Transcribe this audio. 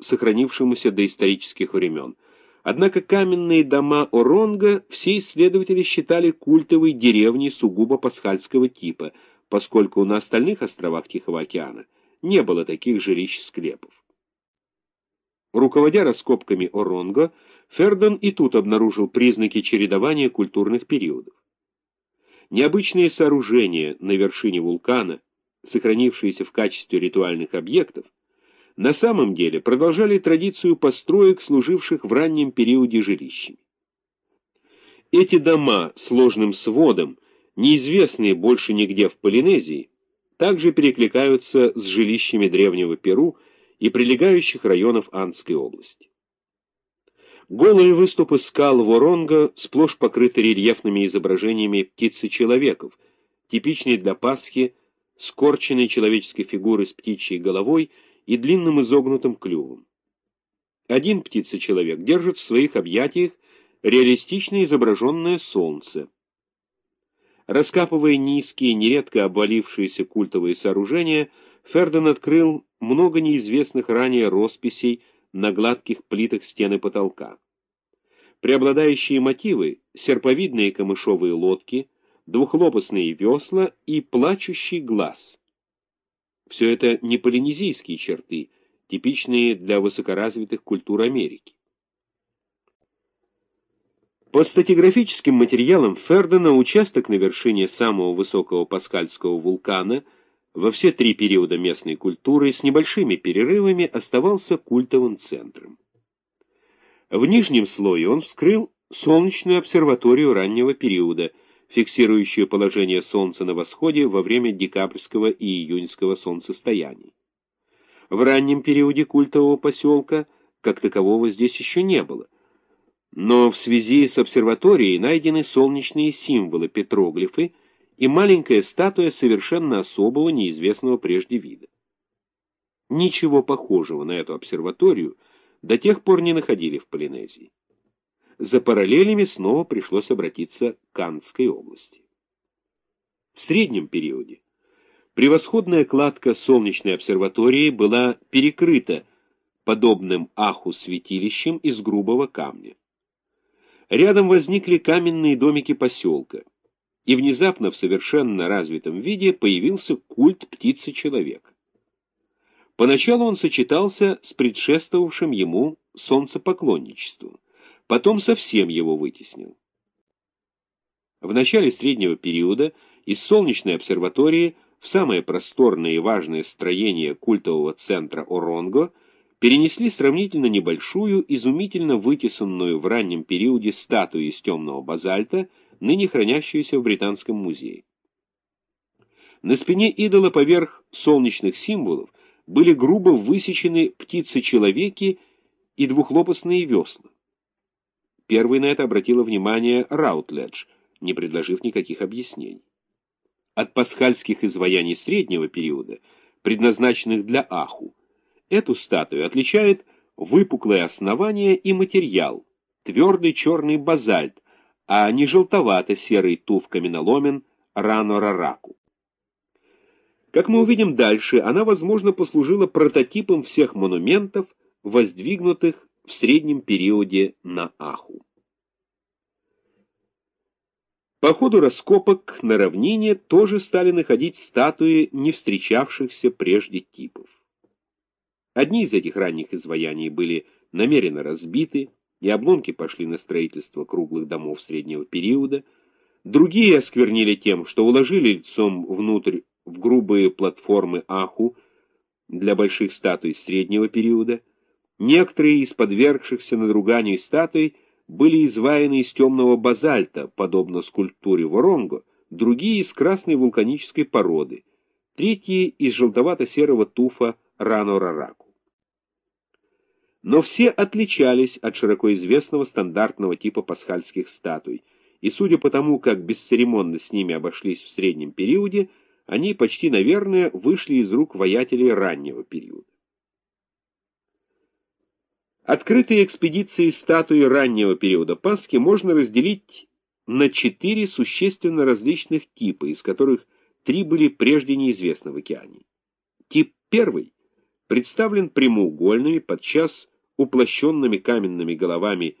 сохранившемуся до исторических времен. Однако каменные дома Оронга все исследователи считали культовой деревней сугубо пасхальского типа, поскольку на остальных островах Тихого океана не было таких жилищ-склепов. Руководя раскопками Оронго, Фердон и тут обнаружил признаки чередования культурных периодов. Необычные сооружения на вершине вулкана, сохранившиеся в качестве ритуальных объектов, на самом деле продолжали традицию построек, служивших в раннем периоде жилищами. Эти дома сложным сводом, неизвестные больше нигде в Полинезии, также перекликаются с жилищами древнего Перу и прилегающих районов Андской области. Голые выступы скал Воронга сплошь покрыты рельефными изображениями птицы-человеков, типичной для Пасхи, скорченной человеческой фигуры с птичьей головой и длинным изогнутым клювом. Один птица-человек держит в своих объятиях реалистично изображенное солнце. Раскапывая низкие, нередко обвалившиеся культовые сооружения, Ферден открыл много неизвестных ранее росписей на гладких плитах стены потолка. Преобладающие мотивы — серповидные камышовые лодки, двухлопастные весла и плачущий глаз. Все это не полинезийские черты, типичные для высокоразвитых культур Америки. По статиграфическим материалам Фердена участок на вершине самого высокого паскальского вулкана — во все три периода местной культуры с небольшими перерывами оставался культовым центром. В нижнем слое он вскрыл солнечную обсерваторию раннего периода, фиксирующую положение Солнца на восходе во время декабрьского и июньского солнцестояний. В раннем периоде культового поселка как такового здесь еще не было, но в связи с обсерваторией найдены солнечные символы, петроглифы, и маленькая статуя совершенно особого, неизвестного прежде вида. Ничего похожего на эту обсерваторию до тех пор не находили в Полинезии. За параллелями снова пришлось обратиться к Кандской области. В среднем периоде превосходная кладка солнечной обсерватории была перекрыта подобным аху-святилищем из грубого камня. Рядом возникли каменные домики поселка и внезапно в совершенно развитом виде появился культ птицы-человека. Поначалу он сочетался с предшествовавшим ему солнцепоклонничеством, потом совсем его вытеснил. В начале среднего периода из солнечной обсерватории в самое просторное и важное строение культового центра Оронго перенесли сравнительно небольшую, изумительно вытесанную в раннем периоде статую из темного базальта – ныне хранящуюся в Британском музее. На спине идола поверх солнечных символов были грубо высечены птицы-человеки и двухлопастные весла. Первый на это обратила внимание Раутледж, не предложив никаких объяснений. От пасхальских изваяний среднего периода, предназначенных для Аху, эту статую отличает выпуклое основание и материал, твердый черный базальт, а не желтовато-серый туф каменоломен рано-рараку. Как мы увидим дальше, она, возможно, послужила прототипом всех монументов, воздвигнутых в среднем периоде на Аху. По ходу раскопок на равнине тоже стали находить статуи не встречавшихся прежде типов. Одни из этих ранних изваяний были намеренно разбиты, и обломки пошли на строительство круглых домов среднего периода, другие осквернили тем, что уложили лицом внутрь в грубые платформы аху для больших статуй среднего периода, некоторые из подвергшихся надруганию статуй были изваяны из темного базальта, подобно скульптуре Воронго, другие из красной вулканической породы, третьи из желтовато-серого туфа Рано-Рараку но все отличались от широко известного стандартного типа пасхальских статуй, и судя по тому, как бесцеремонно с ними обошлись в среднем периоде, они почти, наверное, вышли из рук воятелей раннего периода. Открытые экспедиции статуи раннего периода Пасхи можно разделить на четыре существенно различных типа, из которых три были прежде неизвестны в океане. Тип первый — представлен прямоугольными, подчас уплощенными каменными головами